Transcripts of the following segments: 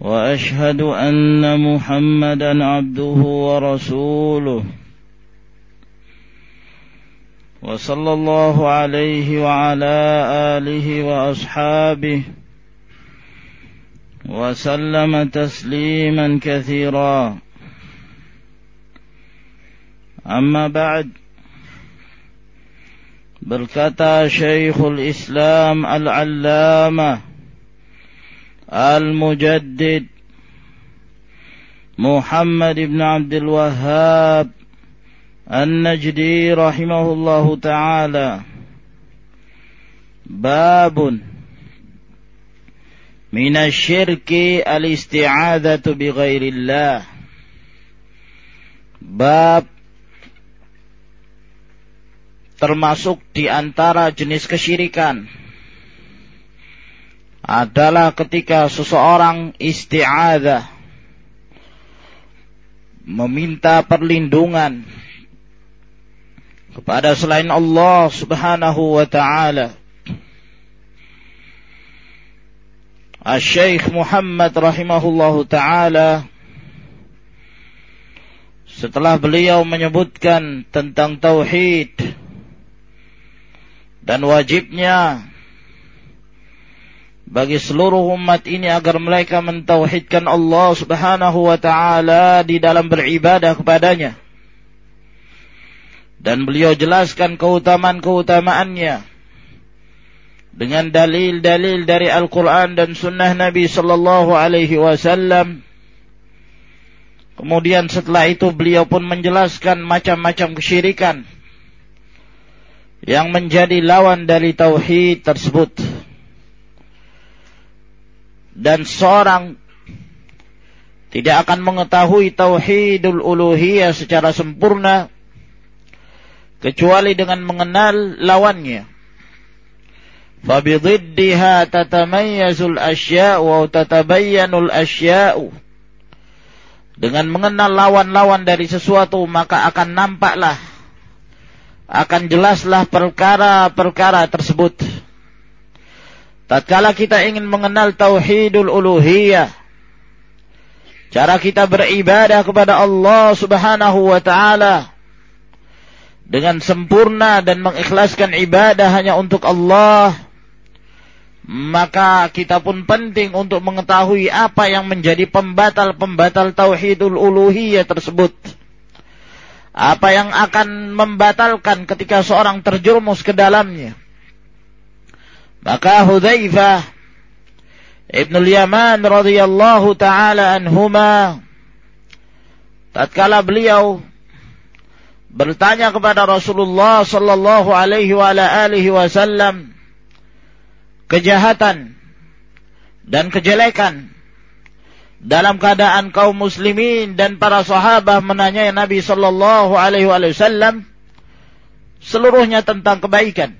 وأشهد أن محمدا عبده ورسوله. وصلى الله عليه وعلى آله وأصحابه وسلم تسليما كثيرا. أما بعد berkata Syekhul Islam Al-Allamah المجدد محمد بن عبد الوهاب النجدي رحمه الله تعالى باب من الشرك الاستعاذة بغير الله bab termasuk di antara jenis kesyirikan adalah ketika seseorang isti'adah meminta perlindungan kepada selain Allah Subhanahu wa taala. Asy-Syaikh Muhammad rahimahullahu taala setelah beliau menyebutkan tentang tauhid dan wajibnya bagi seluruh umat ini agar mereka mentauhidkan Allah Subhanahu wa taala di dalam beribadah kepadanya. Dan beliau jelaskan keutamaan-keutamaannya dengan dalil-dalil dari Al-Qur'an dan sunnah Nabi sallallahu alaihi wasallam. Kemudian setelah itu beliau pun menjelaskan macam-macam kesyirikan yang menjadi lawan dari tauhid tersebut dan seorang tidak akan mengetahui tauhidul uluhiyah secara sempurna kecuali dengan mengenal lawannya. Tatamayyazul asya'u wa tatabayyanul asya'u. Dengan mengenal lawan-lawan dari sesuatu maka akan nampaklah akan jelaslah perkara-perkara tersebut. Tatkala kita ingin mengenal tauhidul uluhiyah, cara kita beribadah kepada Allah Subhanahu wa taala dengan sempurna dan mengikhlaskan ibadah hanya untuk Allah, maka kita pun penting untuk mengetahui apa yang menjadi pembatal-pembatal tauhidul uluhiyah tersebut. Apa yang akan membatalkan ketika seorang terjerumus ke dalamnya maka Hudzaifah Ibn Yaman radhiyallahu taala anhuma tatkala beliau bertanya kepada Rasulullah sallallahu alaihi wa ala alihi wasallam kejahatan dan kejelekan dalam keadaan kaum muslimin dan para sahabat menanyai Nabi sallallahu alaihi wasallam seluruhnya tentang kebaikan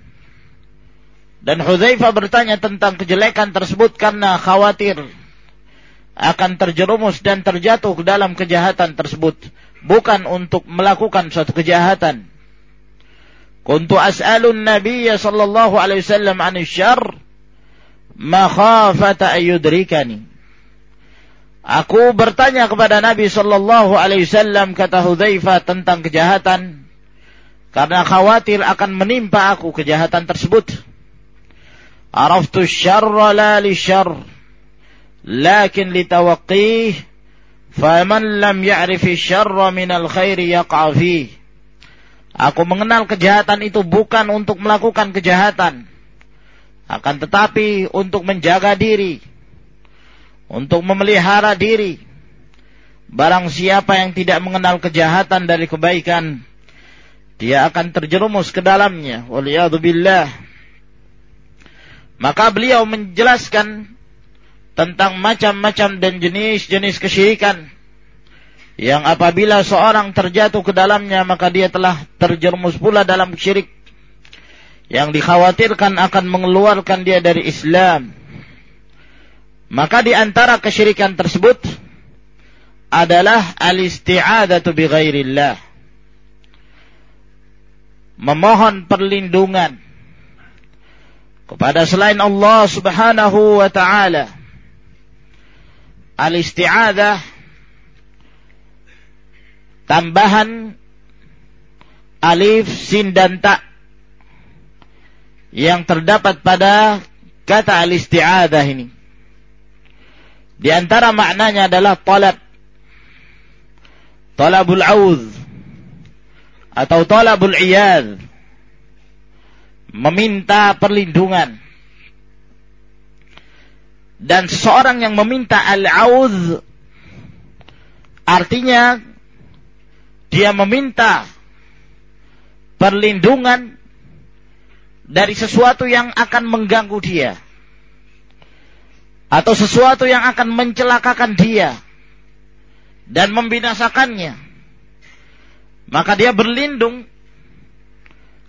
dan Hudzaifah bertanya tentang kejelekan tersebut karena khawatir akan terjerumus dan terjatuh ke dalam kejahatan tersebut. Bukan untuk melakukan suatu kejahatan. Kuntu as'alun nabiyya sallallahu alaihi wasallam an syarr makhafata ayudrikani. Aku bertanya kepada Nabi sallallahu alaihi wasallam kata Hudzaifah tentang kejahatan karena khawatir akan menimpa aku kejahatan tersebut. عرفت الشر لا للشر لكن لتوقيه فمن لم يعرف الشر من الخير يقع فيه Aku mengenal kejahatan itu bukan untuk melakukan kejahatan. Akan tetapi untuk menjaga diri. Untuk memelihara diri. Barang siapa yang tidak mengenal kejahatan dari kebaikan. Dia akan terjerumus ke dalamnya. Waliyadu billah. maka beliau menjelaskan tentang macam-macam dan jenis-jenis kesyirikan yang apabila seorang terjatuh ke dalamnya maka dia telah terjerumus pula dalam syirik yang dikhawatirkan akan mengeluarkan dia dari Islam. Maka di antara kesyirikan tersebut adalah al-isti'adatu bi ghairillah. Memohon perlindungan kepada selain Allah Subhanahu wa taala. Al-isti'adah tambahan alif sin dan ta yang terdapat pada kata al-isti'adah ini. Di antara maknanya adalah talab. Talabul auz atau talabul iyad. Meminta perlindungan. Dan seseorang yang meminta al-auz artinya dia meminta perlindungan dari sesuatu yang akan mengganggu dia atau sesuatu yang akan mencelakakan dia dan membinasakannya maka dia berlindung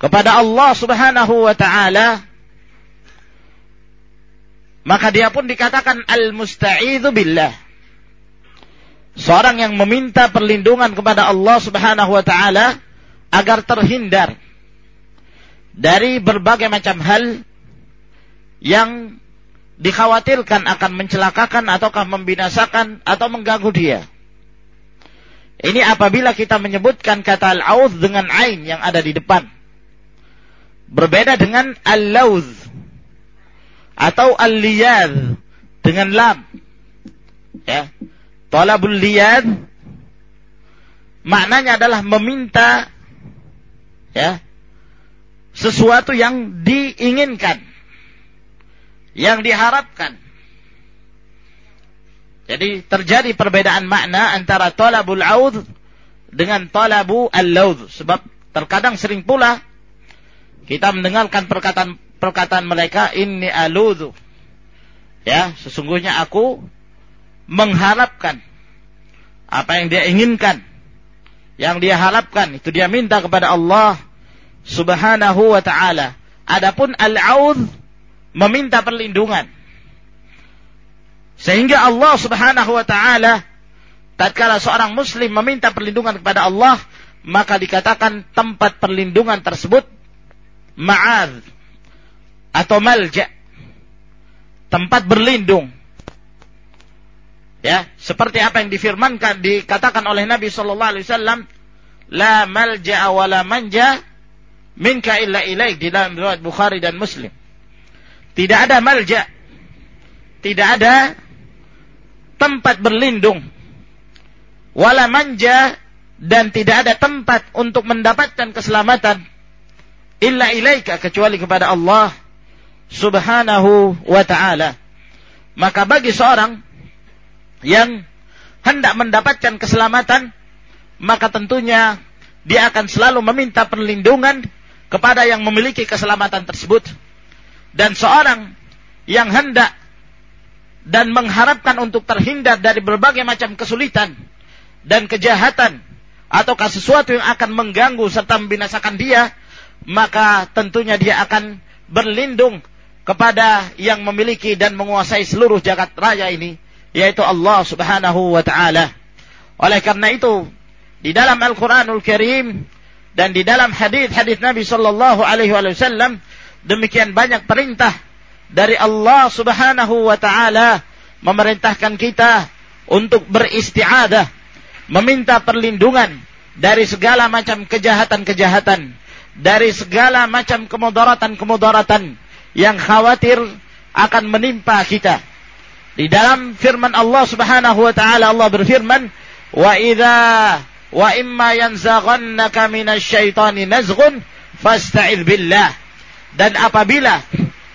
kepada Allah Subhanahu wa taala maka dia pun dikatakan al-musta'idzu billah seorang yang meminta perlindungan kepada Allah Subhanahu wa taala agar terhindar dari berbagai macam hal yang dikhawatirkan akan mencelakakan ataukah membinasakan atau mengganggu dia. Ini apabila kita menyebutkan kata al-auz dengan ain yang ada di depan. Berbeda dengan al-lauz atau al-liyad dengan lam. Ya. Talabul liyad maknanya adalah meminta ya sesuatu yang diinginkan, yang diharapkan. Jadi terjadi perbedaan makna antara talabul aud dengan talabu al-laud. Sebab terkadang sering pula kita mendengarkan perkataan perkataan mereka ini aludu. Ya, sesungguhnya aku mengharapkan apa yang dia inginkan. Yang dia harapkan itu dia minta kepada Allah subhanahu wa ta'ala. Adapun al-audh meminta perlindungan. Sehingga Allah subhanahu wa ta'ala tatkala seorang muslim meminta perlindungan kepada Allah, maka dikatakan tempat perlindungan tersebut ma'ad atau malja. Tempat berlindung. Ya, seperti apa yang difirmankan dikatakan oleh Nabi sallallahu alaihi wasallam, la malja wa manja minka illa ilaik di dalam riwayat Bukhari dan Muslim. Tidak ada malja, tidak ada tempat berlindung, wala manja dan tidak ada tempat untuk mendapatkan keselamatan illa ilaika kecuali kepada Allah Subhanahu wa taala. Maka bagi seorang yang hendak mendapatkan keselamatan, maka tentunya dia akan selalu meminta perlindungan kepada yang memiliki keselamatan tersebut dan seorang yang hendak dan mengharapkan untuk terhindar dari berbagai macam kesulitan dan kejahatan ataukah sesuatu yang akan mengganggu serta membinasakan dia maka tentunya dia akan berlindung kepada yang memiliki dan menguasai seluruh jagat raya ini yaitu Allah Subhanahu wa taala. Oleh karena itu di dalam Al-Qur'anul Karim dan di dalam hadis-hadis Nabi Shallallahu Alaihi Wasallam demikian banyak perintah dari Allah Subhanahu Wa Taala memerintahkan kita untuk beristiadah, meminta perlindungan dari segala macam kejahatan-kejahatan, dari segala macam kemudaratan-kemudaratan yang khawatir akan menimpa kita. Di dalam firman Allah Subhanahu wa taala Allah berfirman, "Wa idza wa imma yanzaghannaka minasyaitani nazghun fasta'id billah dan apabila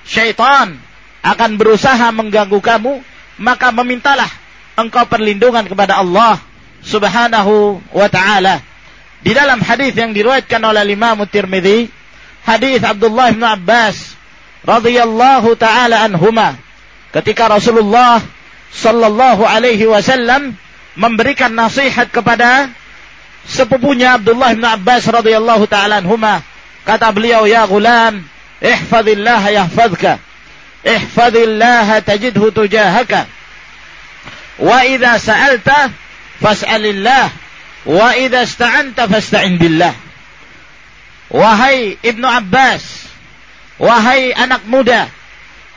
syaitan akan berusaha mengganggu kamu maka memintalah engkau perlindungan kepada Allah Subhanahu wa taala di dalam hadis yang diriwayatkan oleh Imam Tirmidzi hadis Abdullah bin Abbas radhiyallahu taala anhuma ketika Rasulullah sallallahu alaihi wasallam memberikan nasihat kepada sepupunya Abdullah bin Abbas radhiyallahu taala anhuma. Kata beliau, "Ya gulam, ihfazillah yahfazka. Ihfazillah tajidhu tujahaka. Wa idza sa'alta fas'alillah wa idza ista'anta fasta'in billah." Wahai Ibnu Abbas, wahai anak muda,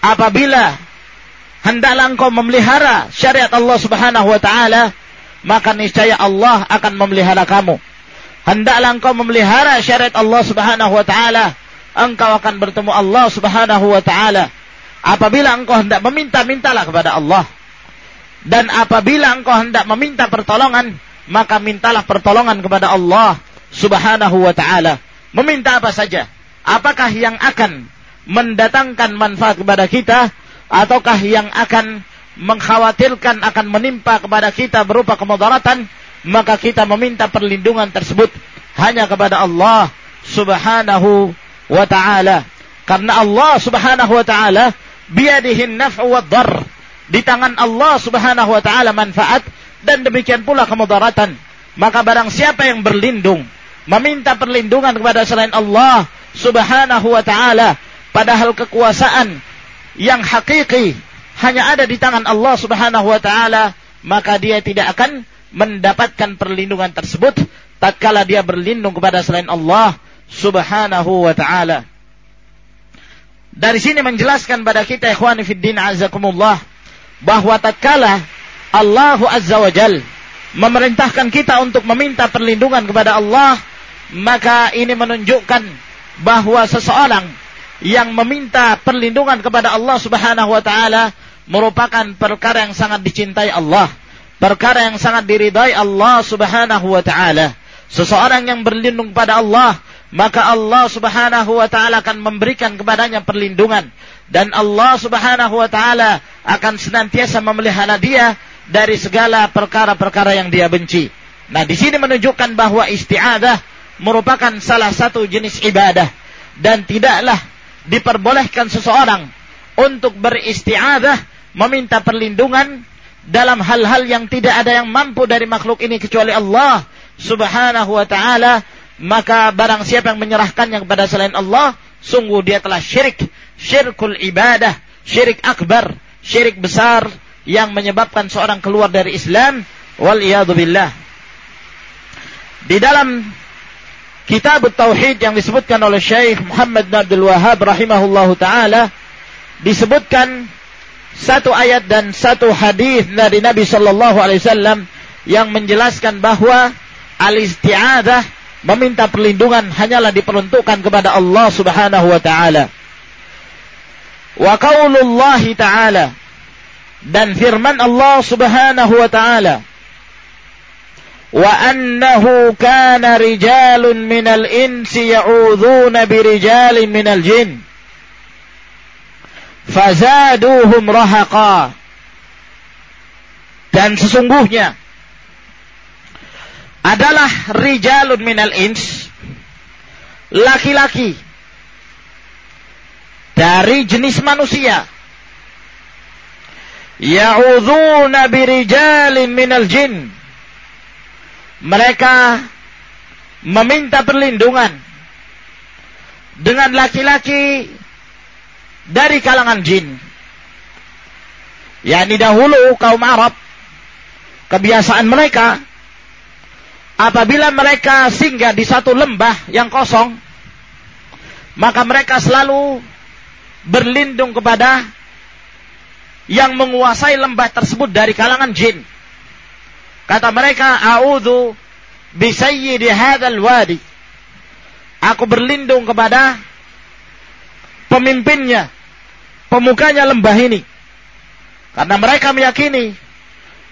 apabila hendaklah engkau memelihara syariat Allah Subhanahu wa taala, maka niscaya Allah akan memelihara kamu. Hendaklah engkau memelihara syariat Allah Subhanahu wa taala, engkau akan bertemu Allah Subhanahu wa taala. Apabila engkau hendak meminta, mintalah kepada Allah. Dan apabila engkau hendak meminta pertolongan, maka mintalah pertolongan kepada Allah Subhanahu wa taala. Meminta apa saja? Apakah yang akan mendatangkan manfaat kepada kita ataukah yang akan mengkhawatirkan akan menimpa kepada kita berupa kemudaratan, maka kita meminta perlindungan tersebut hanya kepada Allah Subhanahu wa taala. Karena Allah Subhanahu wa taala biadihin naf'u wa dhar. Di tangan Allah Subhanahu wa taala manfaat dan demikian pula kemudaratan. Maka barang siapa yang berlindung meminta perlindungan kepada selain Allah Subhanahu wa taala padahal kekuasaan yang hakiki hanya ada di tangan Allah Subhanahu wa taala, maka dia tidak akan mendapatkan perlindungan tersebut tatkala dia berlindung kepada selain Allah Subhanahu wa taala. Dari sini menjelaskan pada kita ikhwani fid din azakumullah bahwa tatkala Allah Azza wa Jal memerintahkan kita untuk meminta perlindungan kepada Allah, maka ini menunjukkan bahwa seseorang yang meminta perlindungan kepada Allah Subhanahu wa taala merupakan perkara yang sangat dicintai Allah, perkara yang sangat diridai Allah Subhanahu wa taala. Seseorang yang berlindung pada Allah, maka Allah Subhanahu wa taala akan memberikan kepadanya perlindungan dan Allah Subhanahu wa taala akan senantiasa memelihara dia dari segala perkara-perkara yang dia benci. Nah, di sini menunjukkan bahwa isti'adah merupakan salah satu jenis ibadah dan tidaklah diperbolehkan seseorang untuk beristi'adah meminta perlindungan dalam hal-hal yang tidak ada yang mampu dari makhluk ini kecuali Allah Subhanahu wa taala, maka barang siapa yang menyerahkannya kepada selain Allah, sungguh dia telah syirik, syirkul ibadah, syirik akbar, syirik besar yang menyebabkan seorang keluar dari Islam wal billah. Di dalam kitab tauhid yang disebutkan oleh Syekh Muhammad bin Abdul Wahab rahimahullahu taala disebutkan satu ayat dan satu hadis dari Nabi Shallallahu Alaihi Wasallam yang menjelaskan bahwa al-isti'adah meminta perlindungan hanyalah diperuntukkan kepada Allah Subhanahu wa taala. Wa qaulullah taala dan firman Allah Subhanahu wa taala wa annahu kana rijalun minal insi ya'udzuuna birijalin minal jinn fazaduhum rahaqa. Dan sesungguhnya adalah rijalun minal ins laki-laki dari jenis manusia ya'udzuuna birijalin minal jin mereka meminta perlindungan dengan laki-laki dari kalangan jin. yakni dahulu kaum Arab kebiasaan mereka apabila mereka singgah di satu lembah yang kosong maka mereka selalu berlindung kepada yang menguasai lembah tersebut dari kalangan jin. Kata mereka, "A'udzu bi sayyidi hadzal wadi." Aku berlindung kepada pemimpinnya pemukanya lembah ini. Karena mereka meyakini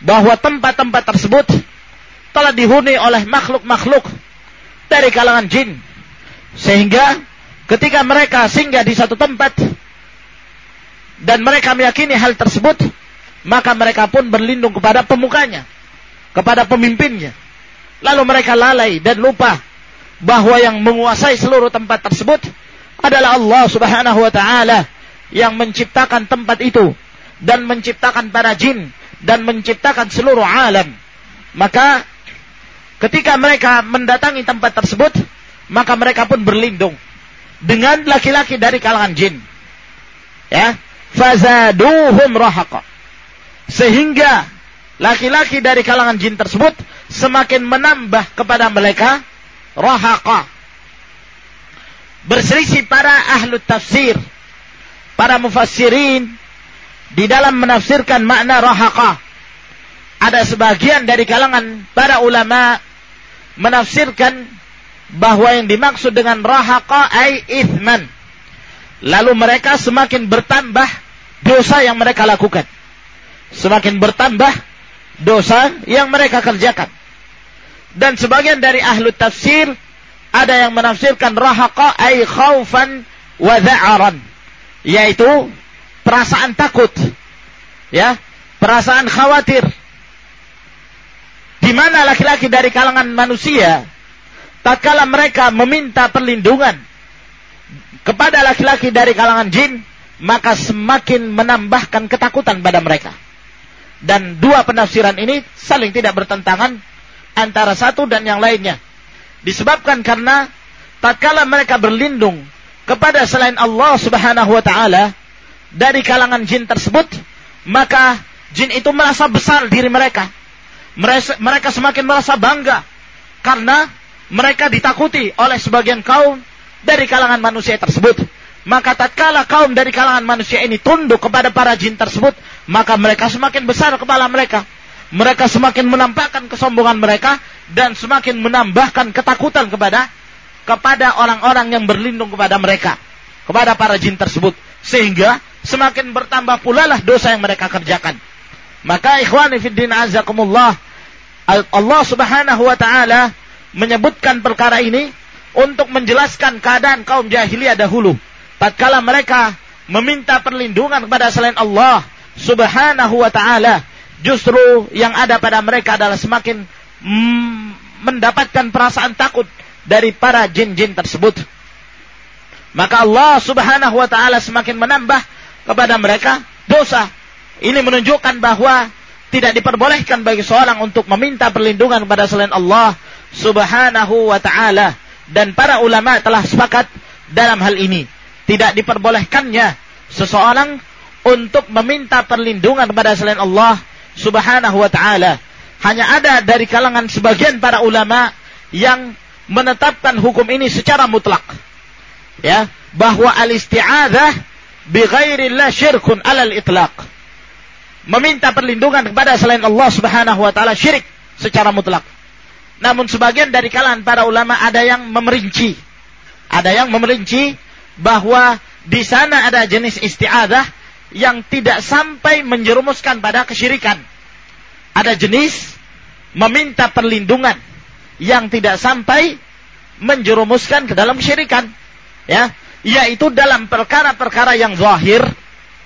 bahwa tempat-tempat tersebut telah dihuni oleh makhluk-makhluk dari kalangan jin. Sehingga ketika mereka singgah di satu tempat dan mereka meyakini hal tersebut, maka mereka pun berlindung kepada pemukanya, kepada pemimpinnya. Lalu mereka lalai dan lupa bahwa yang menguasai seluruh tempat tersebut adalah Allah Subhanahu wa taala yang menciptakan tempat itu dan menciptakan para jin dan menciptakan seluruh alam. Maka ketika mereka mendatangi tempat tersebut, maka mereka pun berlindung dengan laki-laki dari kalangan jin. Ya, fazaduhum rahaqa. Sehingga laki-laki dari kalangan jin tersebut semakin menambah kepada mereka rahaqa. Berselisih para ahlu tafsir, para mufassirin di dalam menafsirkan makna rahaqa. Ada sebagian dari kalangan para ulama menafsirkan bahwa yang dimaksud dengan rahaqa ay ithman. Lalu mereka semakin bertambah dosa yang mereka lakukan. Semakin bertambah dosa yang mereka kerjakan. Dan sebagian dari ahlu tafsir ada yang menafsirkan rahaqa ay khaufan wa dha'aran yaitu perasaan takut ya perasaan khawatir di mana laki-laki dari kalangan manusia tatkala mereka meminta perlindungan kepada laki-laki dari kalangan jin maka semakin menambahkan ketakutan pada mereka dan dua penafsiran ini saling tidak bertentangan antara satu dan yang lainnya. Disebabkan karena tatkala mereka berlindung kepada selain Allah Subhanahu wa taala dari kalangan jin tersebut, maka jin itu merasa besar diri. Mereka, mereka semakin merasa bangga karena mereka ditakuti oleh sebagian kaum dari kalangan manusia tersebut. Maka tatkala kaum dari kalangan manusia ini tunduk kepada para jin tersebut, maka mereka semakin besar kepala mereka. Mereka semakin menampakkan kesombongan mereka dan semakin menambahkan ketakutan kepada kepada orang-orang yang berlindung kepada mereka, kepada para jin tersebut, sehingga semakin bertambah pula lah dosa yang mereka kerjakan. Maka ikhwani fiddin azakumullah, Allah Subhanahu wa taala menyebutkan perkara ini untuk menjelaskan keadaan kaum jahiliyah dahulu tatkala mereka meminta perlindungan kepada selain Allah Subhanahu wa taala, justru yang ada pada mereka adalah semakin mm, mendapatkan perasaan takut dari para jin-jin tersebut. Maka Allah Subhanahu wa taala semakin menambah kepada mereka dosa. Ini menunjukkan bahwa tidak diperbolehkan bagi seorang untuk meminta perlindungan kepada selain Allah Subhanahu wa taala dan para ulama telah sepakat dalam hal ini tidak diperbolehkannya seseorang untuk meminta perlindungan kepada selain Allah Subhanahu wa taala. Hanya ada dari kalangan sebagian para ulama yang menetapkan hukum ini secara mutlak. Ya, bahwa al-isti'adzah bi ghairillah syirkun alal itlaq. Meminta perlindungan kepada selain Allah Subhanahu wa taala syirik secara mutlak. Namun sebagian dari kalangan para ulama ada yang memerinci. Ada yang memerinci bahwa di sana ada jenis isti'adah yang tidak sampai menjerumuskan pada kesyirikan. Ada jenis meminta perlindungan yang tidak sampai menjerumuskan ke dalam kesyirikan. Ya, yaitu dalam perkara-perkara yang zahir,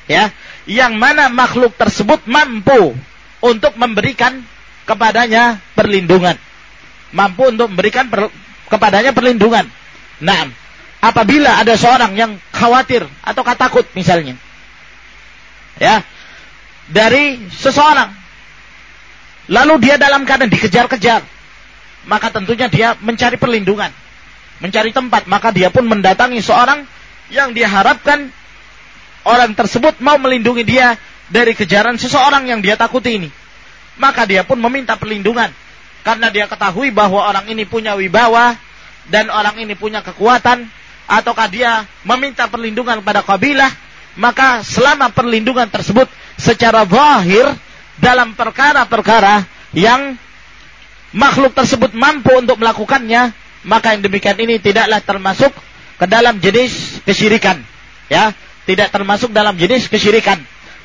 ya, yang mana makhluk tersebut mampu untuk memberikan kepadanya perlindungan. Mampu untuk memberikan per, kepadanya perlindungan. Nah, apabila ada seorang yang khawatir atau takut misalnya. Ya. Dari seseorang. Lalu dia dalam keadaan dikejar-kejar. Maka tentunya dia mencari perlindungan. Mencari tempat. Maka dia pun mendatangi seorang yang diharapkan orang tersebut mau melindungi dia dari kejaran seseorang yang dia takuti ini. Maka dia pun meminta perlindungan karena dia ketahui bahwa orang ini punya wibawa dan orang ini punya kekuatan ataukah dia meminta perlindungan kepada kabilah, maka selama perlindungan tersebut secara zahir dalam perkara-perkara yang makhluk tersebut mampu untuk melakukannya, maka yang demikian ini tidaklah termasuk ke dalam jenis kesyirikan. Ya, tidak termasuk dalam jenis kesyirikan.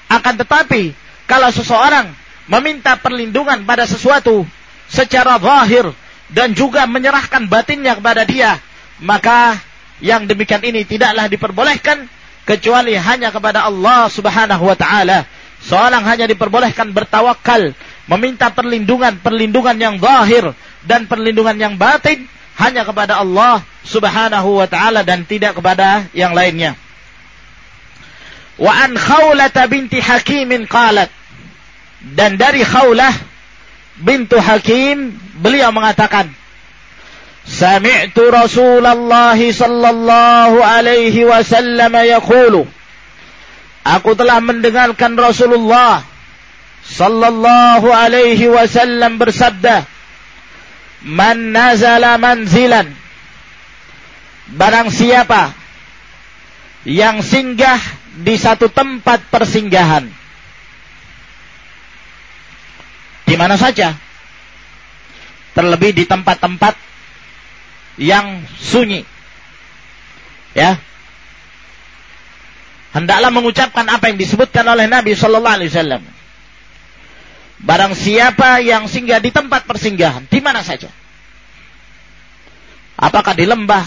Akan tetapi, kalau seseorang meminta perlindungan pada sesuatu secara zahir dan juga menyerahkan batinnya kepada dia, maka yang demikian ini tidaklah diperbolehkan kecuali hanya kepada Allah Subhanahu wa taala. Seorang hanya diperbolehkan bertawakal, meminta perlindungan, perlindungan yang zahir dan perlindungan yang batin hanya kepada Allah Subhanahu wa taala dan tidak kepada yang lainnya. Wa an Khawlah binti Hakim qalat Dan dari Khawlah bintu Hakim beliau mengatakan Sami'tu Rasulullah sallallahu alaihi wasallam yaqulu Aku telah mendengarkan Rasulullah sallallahu alaihi wasallam bersabda Man nazala manzilan Barang siapa yang singgah di satu tempat persinggahan di mana saja terlebih di tempat-tempat yang sunyi. Ya. Hendaklah mengucapkan apa yang disebutkan oleh Nabi sallallahu alaihi wasallam. Barang siapa yang singgah di tempat persinggahan, di mana saja. Apakah di lembah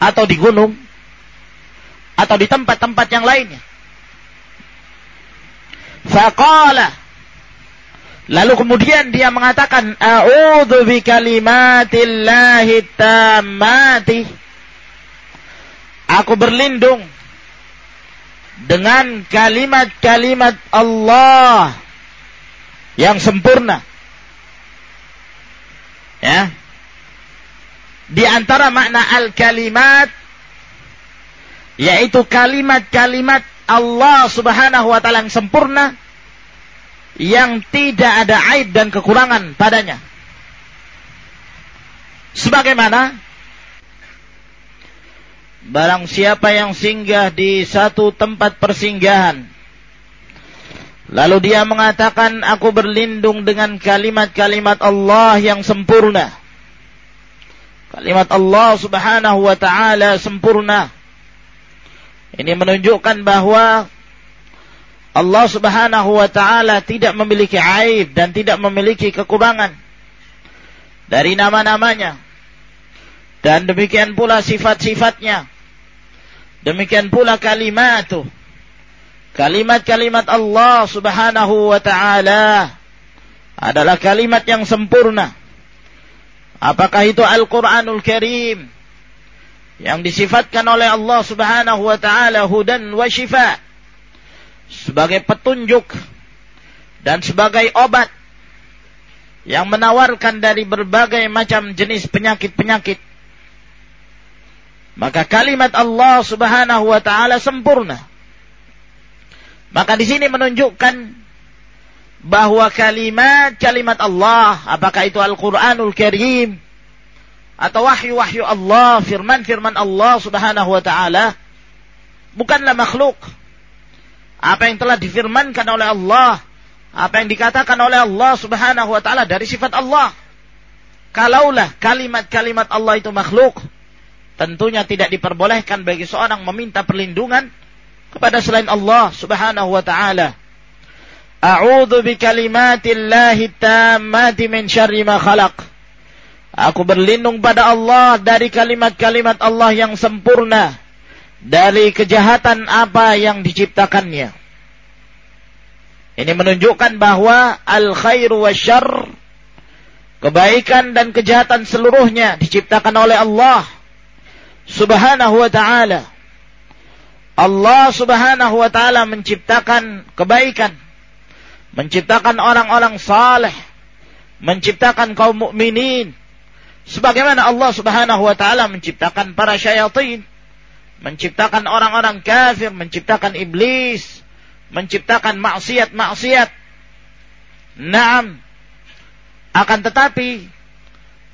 atau di gunung atau di tempat-tempat yang lainnya. Faqala Lalu kemudian dia mengatakan, A'udhu bi kalimatillahi tammati. Aku berlindung dengan kalimat-kalimat Allah yang sempurna. Ya. Di antara makna al-kalimat yaitu kalimat-kalimat Allah Subhanahu wa taala yang sempurna yang tidak ada aib dan kekurangan padanya. Sebagaimana barang siapa yang singgah di satu tempat persinggahan lalu dia mengatakan aku berlindung dengan kalimat-kalimat Allah yang sempurna. Kalimat Allah Subhanahu wa taala sempurna. Ini menunjukkan bahwa Allah Subhanahu wa taala tidak memiliki aib dan tidak memiliki kekurangan dari nama-namanya. Dan demikian pula sifat-sifatnya. Demikian pula kalimat Kalimat-kalimat Allah Subhanahu wa taala adalah kalimat yang sempurna. Apakah itu Al-Qur'anul Karim yang disifatkan oleh Allah Subhanahu wa taala hudan wa shifa' sebagai petunjuk dan sebagai obat yang menawarkan dari berbagai macam jenis penyakit-penyakit. Maka kalimat Allah Subhanahu wa taala sempurna. Maka di sini menunjukkan bahwa kalimat-kalimat Allah, apakah itu Al-Qur'anul Karim atau wahyu-wahyu Allah, firman-firman Allah Subhanahu wa taala bukanlah makhluk apa yang telah difirmankan oleh Allah, apa yang dikatakan oleh Allah Subhanahu wa taala dari sifat Allah. Kalaulah kalimat-kalimat Allah itu makhluk, tentunya tidak diperbolehkan bagi seorang meminta perlindungan kepada selain Allah Subhanahu wa taala. A'udzu bi kalimatillahi tammati min syarri ma khalaq. Aku berlindung pada Allah dari kalimat-kalimat Allah yang sempurna dari kejahatan apa yang diciptakannya. Ini menunjukkan bahwa al khairu wa kebaikan dan kejahatan seluruhnya diciptakan oleh Allah Subhanahu wa taala. Allah Subhanahu wa taala menciptakan kebaikan, menciptakan orang-orang saleh, menciptakan kaum mukminin sebagaimana Allah Subhanahu wa taala menciptakan para syaitan menciptakan orang-orang kafir, menciptakan iblis, menciptakan maksiat-maksiat. Naam. Akan tetapi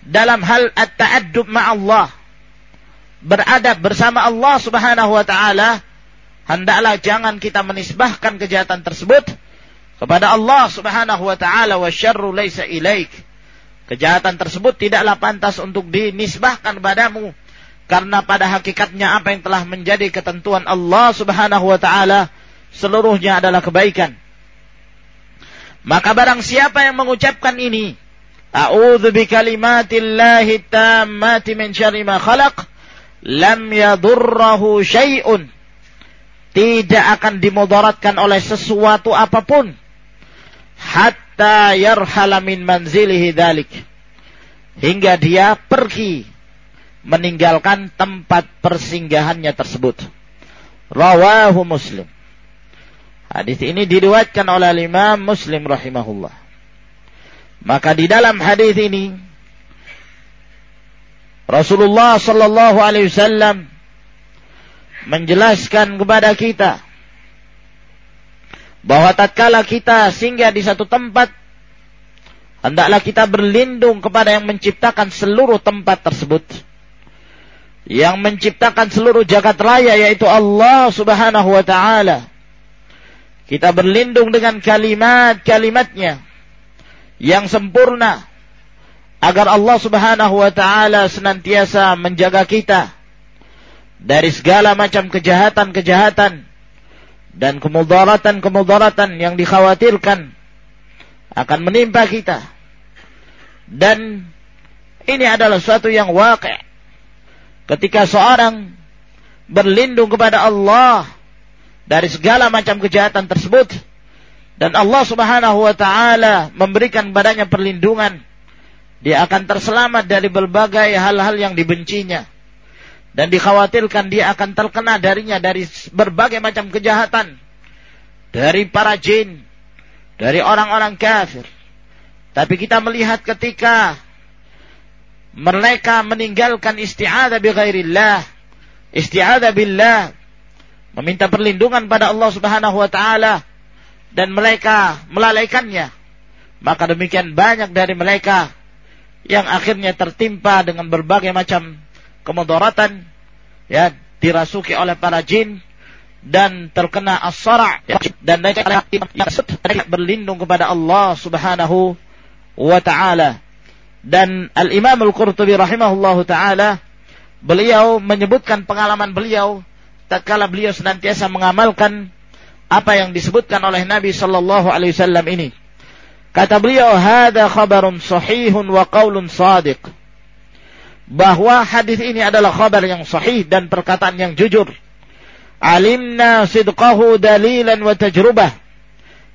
dalam hal at-ta'addub ma'allah beradab bersama Allah Subhanahu wa taala hendaklah jangan kita menisbahkan kejahatan tersebut kepada Allah Subhanahu wa taala wa syarru laisa ilaik. Kejahatan tersebut tidaklah pantas untuk dinisbahkan padamu karena pada hakikatnya apa yang telah menjadi ketentuan Allah Subhanahu wa taala seluruhnya adalah kebaikan. Maka barang siapa yang mengucapkan ini, A'udzu bi kalimatillahi tammati min syarri ma khalaq, lam yadurrahu syai'un. Tidak akan dimudaratkan oleh sesuatu apa pun hatta yarhala min manzilihi dzalik. Hingga dia pergi meninggalkan tempat persinggahannya tersebut. Rawahu Muslim. Hadis ini diriwayatkan oleh Imam Muslim rahimahullah. Maka di dalam hadis ini Rasulullah sallallahu alaihi wasallam menjelaskan kepada kita bahwa tatkala kita singgah di satu tempat hendaklah kita berlindung kepada yang menciptakan seluruh tempat tersebut yang menciptakan seluruh jagat raya yaitu Allah Subhanahu wa taala kita berlindung dengan kalimat-kalimatnya yang sempurna agar Allah Subhanahu wa taala senantiasa menjaga kita dari segala macam kejahatan-kejahatan dan kemudaratan-kemudaratan yang dikhawatirkan akan menimpa kita. Dan ini adalah suatu yang wakil. Ketika seorang berlindung kepada Allah dari segala macam kejahatan tersebut dan Allah Subhanahu wa taala memberikan badannya perlindungan, dia akan terselamat dari berbagai hal-hal yang dibencinya dan dikhawatirkan dia akan terkena darinya dari berbagai macam kejahatan dari para jin, dari orang-orang kafir. Tapi kita melihat ketika mereka meninggalkan isti'adah bi ghairillah, isti'adah billah, meminta perlindungan pada Allah Subhanahu wa taala dan mereka melalaikannya, maka demikian banyak dari mereka yang akhirnya tertimpa dengan berbagai macam kemudaratan ya dirasuki oleh para jin dan terkena as-sara ya, dan mereka berlindung kepada Allah Subhanahu wa taala. Dan Al-Imam Al-Qurtubi rahimahullahu taala beliau menyebutkan pengalaman beliau tatkala beliau senantiasa mengamalkan apa yang disebutkan oleh Nabi sallallahu alaihi wasallam ini. Kata beliau, "Hada khabarun sahihun wa qaulun sadiq." bahwa hadis ini adalah khabar yang sahih dan perkataan yang jujur. Alimna sidqahu dalilan wa tajrubah.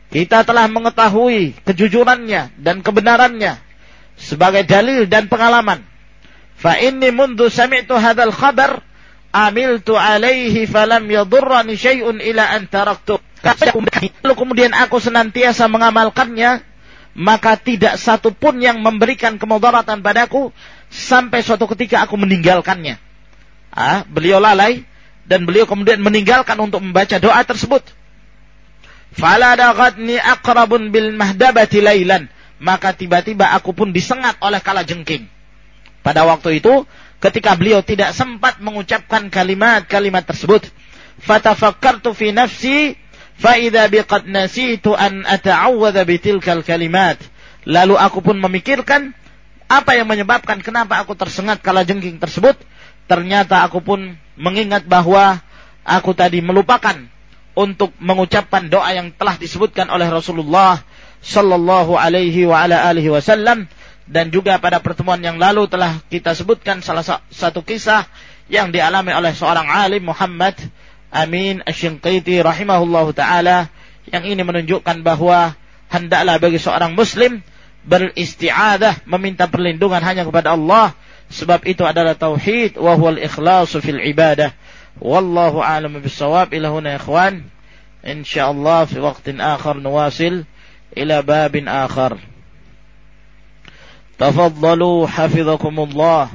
Kita telah mengetahui kejujurannya dan kebenarannya sebagai dalil dan pengalaman. Fa inni mundu sami'tu hadzal khabar amiltu alaihi falam yadurrani syai'un ila an taraktu. Lalu kemudian aku senantiasa mengamalkannya, maka tidak satu pun yang memberikan kemudaratan padaku sampai suatu ketika aku meninggalkannya. Ah, beliau lalai dan beliau kemudian meninggalkan untuk membaca doa tersebut. Fala dagatni aqrabun bil mahdabati lailan. Maka tiba-tiba aku pun disengat oleh kala jengking. Pada waktu itu, ketika beliau tidak sempat mengucapkan kalimat-kalimat tersebut, fatafakkartu fi nafsi fa idza biqad nasitu an ata'awwadha bitilkal kalimat. Lalu aku pun memikirkan apa yang menyebabkan kenapa aku tersengat kala jengking tersebut? Ternyata aku pun mengingat bahwa aku tadi melupakan untuk mengucapkan doa yang telah disebutkan oleh Rasulullah sallallahu alaihi wa ala alihi wasallam. Dan juga pada pertemuan yang lalu telah kita sebutkan salah satu kisah yang dialami oleh seorang alim Muhammad Amin Asy-Shinqiti rahimahullahu taala yang ini menunjukkan bahwa hendaklah bagi seorang muslim beristi'adah meminta perlindungan hanya kepada Allah. Sebab itu adalah tauhid wa huwal ikhlasu fil ibadah. Wallahu a'lam bissawab. Ila huna ikhwan. Insyaallah fi waqtin akhar nuwasil ila babin akhar tafaddalu hafizakumullah